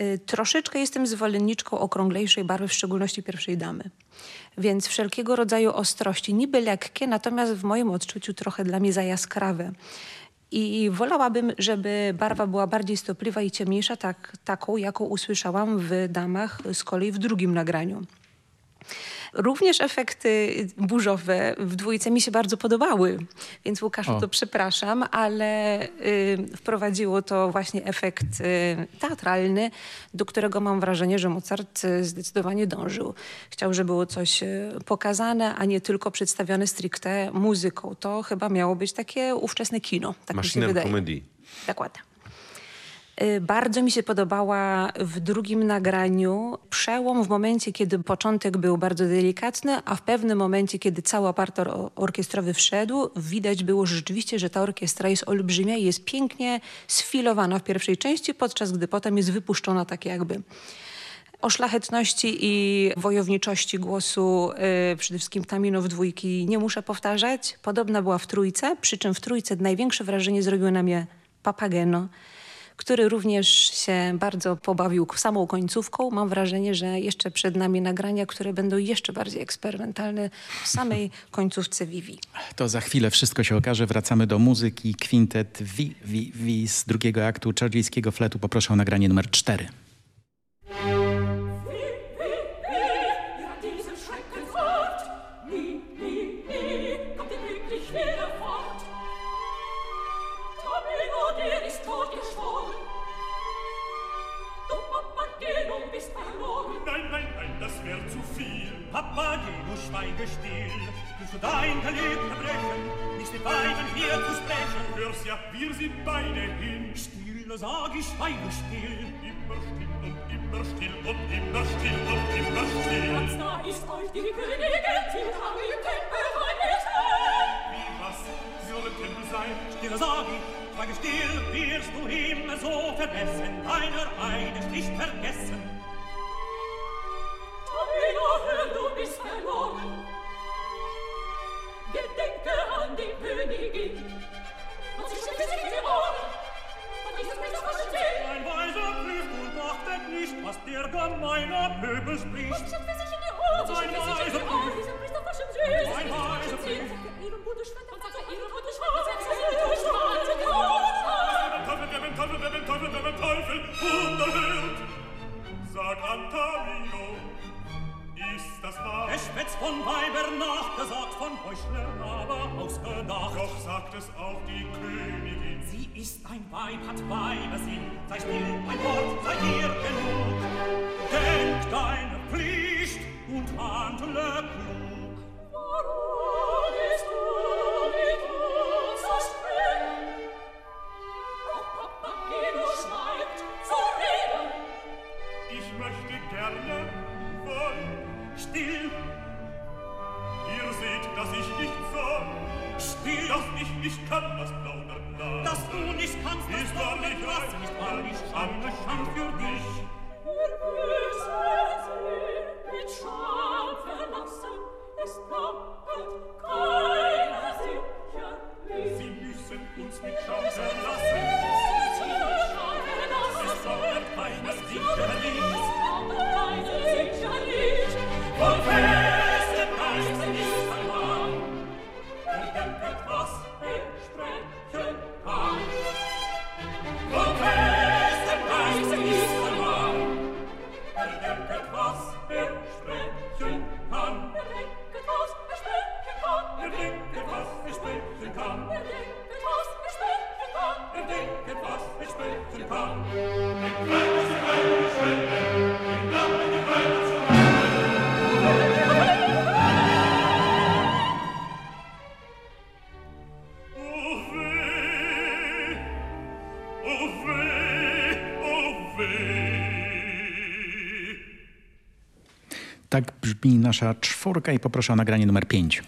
y, troszeczkę jestem zwolenniczką okrąglejszej barwy, w szczególności pierwszej damy. Więc wszelkiego rodzaju ostrości, niby lekkie, natomiast w moim odczuciu trochę dla mnie za jaskrawe. I wolałabym, żeby barwa była bardziej stopliwa i ciemniejsza, tak, taką, jaką usłyszałam w damach z kolei w drugim nagraniu. Również efekty burzowe w dwójce mi się bardzo podobały, więc Łukaszu o. to przepraszam, ale y, wprowadziło to właśnie efekt y, teatralny, do którego mam wrażenie, że Mozart y, zdecydowanie dążył. Chciał, żeby było coś y, pokazane, a nie tylko przedstawione stricte muzyką. To chyba miało być takie ówczesne kino. Tak Maszinem komedii. Dokładnie. Y, bardzo mi się podobała w drugim nagraniu przełom w momencie, kiedy początek był bardzo delikatny, a w pewnym momencie, kiedy cały aparat orkiestrowy wszedł, widać było rzeczywiście, że ta orkiestra jest olbrzymia i jest pięknie sfilowana w pierwszej części, podczas gdy potem jest wypuszczona tak jakby. O szlachetności i wojowniczości głosu yy, przede wszystkim Taminów dwójki nie muszę powtarzać. Podobna była w trójce, przy czym w trójce największe wrażenie zrobiło na mnie Papageno który również się bardzo pobawił samą końcówką. Mam wrażenie, że jeszcze przed nami nagrania, które będą jeszcze bardziej eksperymentalne w samej końcówce Vivi. To za chwilę wszystko się okaże. Wracamy do muzyki. Kwintet Vi, Vi, Vi z drugiego aktu czarodziejskiego fletu. Poproszę o nagranie numer dein Gelieb verbrechen, nicht mit beiden hier zu sprechen. Hörst ja, wir sind beide hin. Stille, sag ich, schweige still. Immer still und immer still und immer still und immer still. Ganz nah ist euch die Königin, die kann ihr Tempel heimlich sein. Wie was soll Tempel sein? Stille, sag ich, schweige still, wirst du immer so vermessen, deiner Eide Stich vergessen. Domino, du bist verloren, Gedenke an die Königin. Was ich nicht gesehen habe, dieses Prinz versteht. Ein weiser prüft und achtet nicht, was der gemeine Pöbel spricht. brzmi nasza czwórka i poproszę o nagranie numer 5.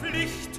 Pflicht.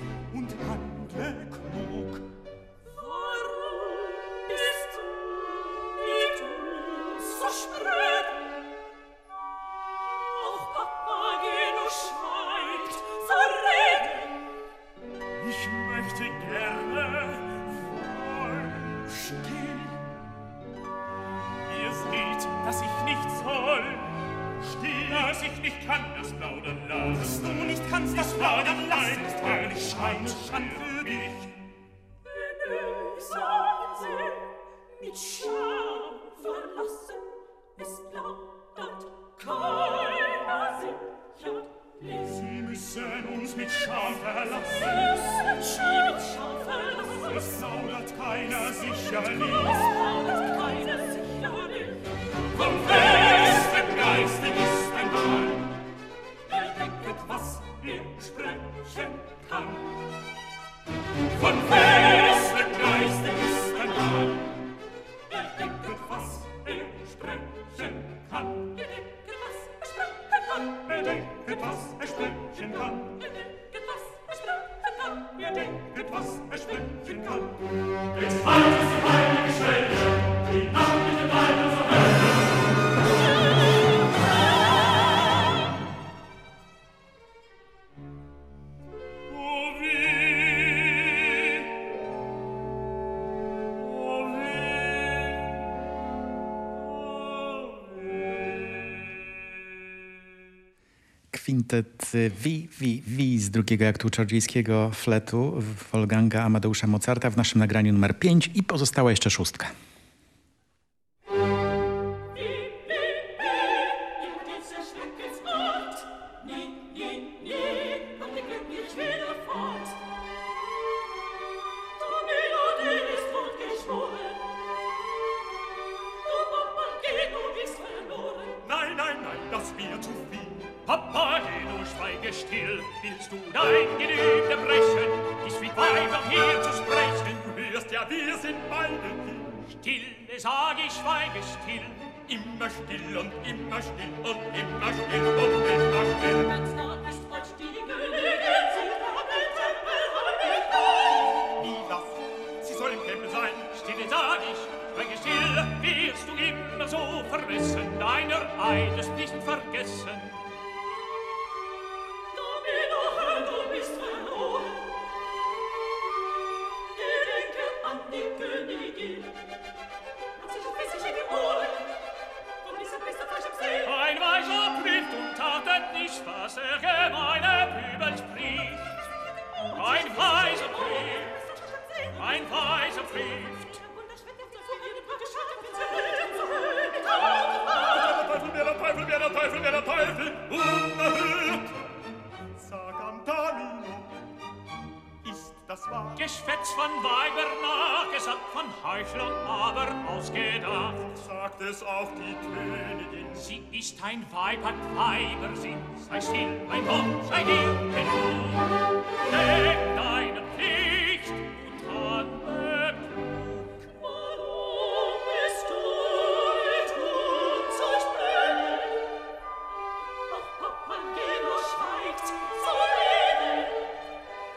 Wi, Wi, Wi z drugiego aktu czardziejskiego fletu Wolfganga Amadeusza Mozarta w naszym nagraniu numer 5 i pozostała jeszcze szóstka.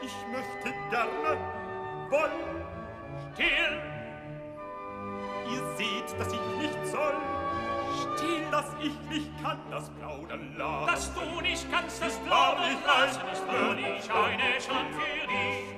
ich möchte gerne wollen Still! Ihr seht, dass ich nicht soll Still! dass ich nicht kann, das Plaudern lassen. Dass du nicht kannst, das Plaudern lassen, ist nur nicht eine Schande für dich.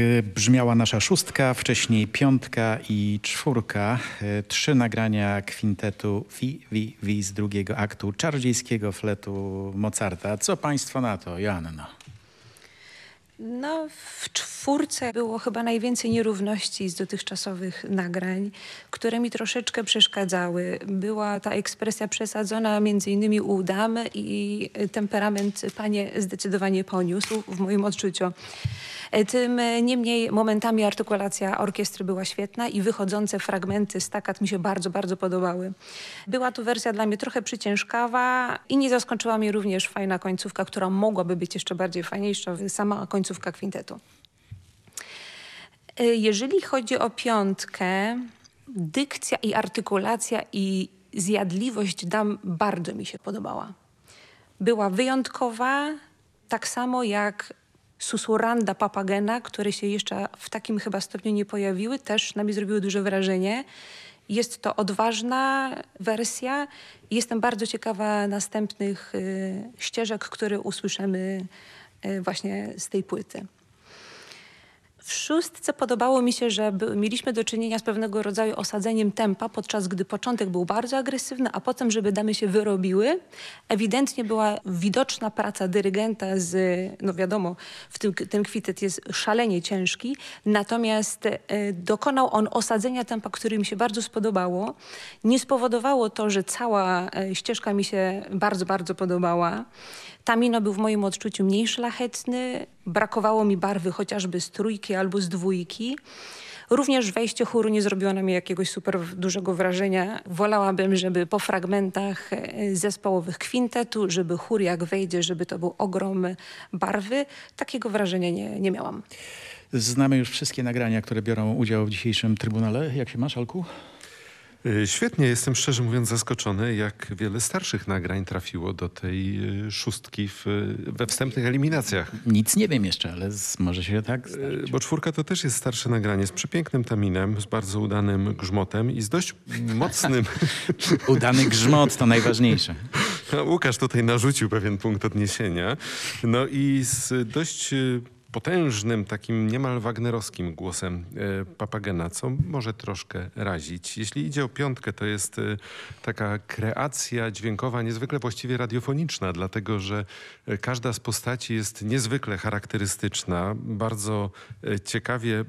E, brzmiała nasza szóstka, wcześniej piątka i czwórka. E, trzy nagrania kwintetu Fi, Wi, Wi z drugiego aktu czardziejskiego fletu Mozarta. Co państwo na to, Joanna? No, w czwórce było chyba najwięcej nierówności z dotychczasowych nagrań, które mi troszeczkę przeszkadzały. Była ta ekspresja przesadzona między innymi u dam i temperament panie zdecydowanie poniósł w moim odczuciu. Tym e, niemniej momentami artykulacja orkiestry była świetna i wychodzące fragmenty staccat mi się bardzo, bardzo podobały. Była to wersja dla mnie trochę przyciężkawa i nie zaskoczyła mnie również fajna końcówka, która mogłaby być jeszcze bardziej fajniejsza, sama końcówka kwintetu. E, Jeżeli chodzi o piątkę, dykcja i artykulacja i zjadliwość dam bardzo mi się podobała. Była wyjątkowa, tak samo jak susuranda papagena, które się jeszcze w takim chyba stopniu nie pojawiły, też na mnie zrobiły duże wrażenie. Jest to odważna wersja jestem bardzo ciekawa następnych y, ścieżek, które usłyszymy y, właśnie z tej płyty. W szóstce podobało mi się, że mieliśmy do czynienia z pewnego rodzaju osadzeniem tempa, podczas gdy początek był bardzo agresywny, a potem, żeby damy się wyrobiły, ewidentnie była widoczna praca dyrygenta z, no wiadomo, w tym, ten kwitet jest szalenie ciężki, natomiast e, dokonał on osadzenia tempa, które mi się bardzo spodobało. Nie spowodowało to, że cała e, ścieżka mi się bardzo, bardzo podobała. Tamino był w moim odczuciu mniej szlachetny, brakowało mi barwy chociażby z trójki albo z dwójki. Również wejście chóru nie zrobiło na mnie jakiegoś super dużego wrażenia. Wolałabym, żeby po fragmentach e, zespołowych kwintetu, żeby chór jak wejdzie, żeby to był ogrom barwy. Takiego wrażenia nie, nie miałam. Znamy już wszystkie nagrania, które biorą udział w dzisiejszym Trybunale. Jak się masz, Alku? Y, Świetnie, jestem szczerze mówiąc zaskoczony, jak wiele starszych nagrań trafiło do tej y, szóstki w, we wstępnych eliminacjach. Nic nie wiem jeszcze, ale z, może się tak zdarzyć. Bo czwórka to też jest starsze nagranie z przepięknym taminem, z bardzo udanym grzmotem i z dość mocnym... Udany grzmot to najważniejsze. Łukasz tutaj narzucił pewien punkt odniesienia. No i z dość potężnym, takim niemal wagnerowskim głosem e, Papagena, co może troszkę razić. Jeśli idzie o piątkę, to jest e, taka kreacja dźwiękowa niezwykle właściwie radiofoniczna, dlatego że e, każda z postaci jest niezwykle charakterystyczna, bardzo ciekawie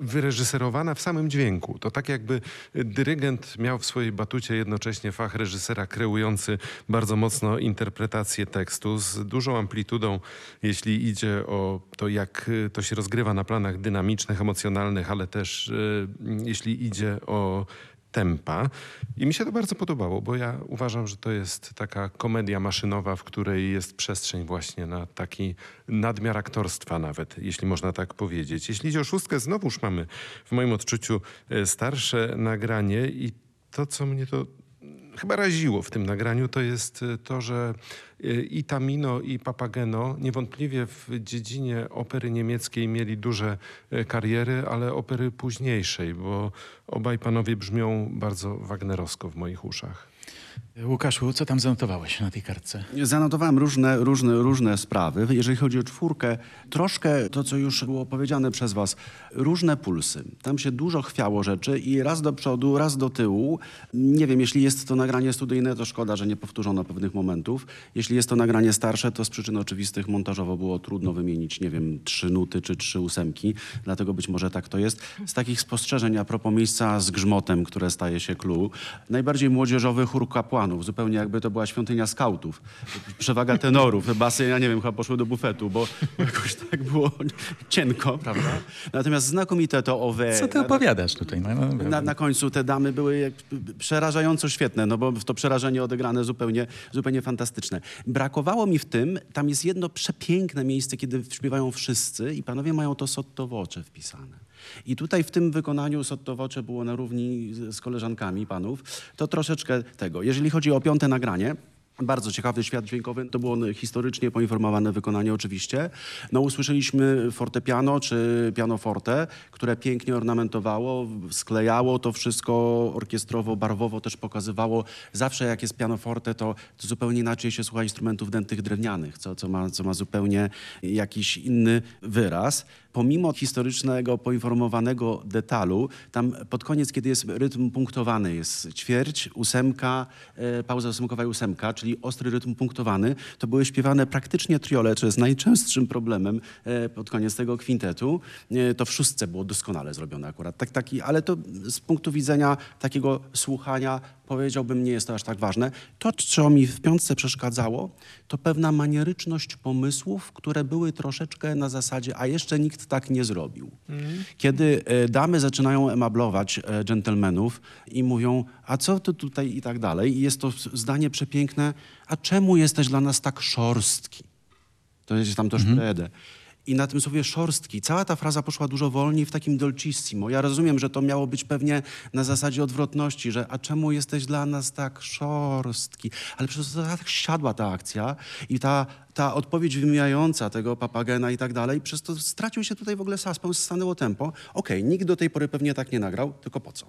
wyreżyserowana w samym dźwięku. To tak jakby dyrygent miał w swojej batucie jednocześnie fach reżysera kreujący bardzo mocno interpretację tekstu z dużą amplitudą, jeśli idzie o to, jak y, to się rozgrywa na planach dynamicznych, emocjonalnych, ale też y, jeśli idzie o tempa. I mi się to bardzo podobało, bo ja uważam, że to jest taka komedia maszynowa, w której jest przestrzeń właśnie na taki nadmiar aktorstwa nawet, jeśli można tak powiedzieć. Jeśli idzie o szóstkę, znowuż mamy w moim odczuciu e, starsze nagranie i to, co mnie to chyba raziło w tym nagraniu, to jest e, to, że e, i Tamino, i Papageno niewątpliwie w dziedzinie opery niemieckiej mieli duże e, kariery, ale opery późniejszej, bo obaj panowie brzmią bardzo wagnerowsko w moich uszach. Łukaszu, co tam zanotowałeś na tej kartce? Zanotowałem różne, różne, różne sprawy. Jeżeli chodzi o czwórkę, troszkę to, co już było powiedziane przez was, różne pulsy. Tam się dużo chwiało rzeczy i raz do przodu, raz do tyłu. Nie wiem, jeśli jest to nagranie studyjne, to szkoda, że nie powtórzono pewnych momentów. Jeśli jest to nagranie starsze, to z przyczyn oczywistych montażowo było trudno wymienić, nie wiem, trzy nuty czy trzy ósemki, dlatego być może tak to jest. Z takich spostrzeżeń a propos miejsca z grzmotem, które staje się clue, najbardziej młodzieżowy chór kapłanów, zupełnie jakby to była świątynia skautów. Przewaga tenorów, basy, ja nie wiem, chyba poszły do bufetu, bo jakoś tak było cienko, prawda? Natomiast znakomite to owe... Co ty opowiadasz tutaj? No, no, Na, na końcu te damy były jak, przerażająco świetne, no bo to przerażenie odegrane zupełnie, zupełnie fantastyczne. Brakowało mi w tym, tam jest jedno przepiękne miejsce, kiedy śpiewają wszyscy i panowie mają to sottowocze wpisane. I tutaj w tym wykonaniu sottowocze było na równi z, koleżankami panów. To troszeczkę tego. Jeżeli chodzi o piąte nagranie, bardzo ciekawy świat dźwiękowy. To było historycznie poinformowane wykonanie oczywiście. No usłyszeliśmy fortepiano czy pianoforte, które pięknie ornamentowało, sklejało to wszystko orkiestrowo, barwowo też pokazywało. Zawsze jak jest pianoforte, to, to zupełnie inaczej się słucha instrumentów dętych drewnianych, co, co, ma, co ma zupełnie jakiś inny wyraz. Pomimo historycznego, poinformowanego detalu, tam pod koniec, kiedy jest rytm punktowany, jest ćwierć, ósemka, e, pauza ósemkowa i ósemka, czyli ostry rytm punktowany, to były śpiewane praktycznie triole, co jest najczęstszym problemem e, pod koniec tego kwintetu. E, to w szóstce było doskonale zrobione akurat. Tak, taki, ale to z punktu widzenia takiego słuchania powiedziałbym, nie jest to aż tak ważne. To, co mi w piątce przeszkadzało, to pewna manieryczność pomysłów, które były troszeczkę na zasadzie, a jeszcze nikt tak nie zrobił. Kiedy e, damy zaczynają emablować e, dżentelmenów i mówią, a co ty tutaj i tak dalej. I jest to zdanie przepiękne, a czemu jesteś dla nas tak szorstki? To jest tam też mhm. I na tym słowie szorstki, cała ta fraza poszła dużo wolniej w takim dolcissimo. Ja rozumiem, że to miało być pewnie na zasadzie odwrotności, że a czemu jesteś dla nas tak szorstki? Ale przecież to tak siadła ta akcja i ta, ta odpowiedź wymijająca tego papagena i tak dalej, przez to stracił się tutaj w ogóle suspens, stanęło tempo. Okej, nikt do tej pory pewnie tak nie nagrał, tylko po co?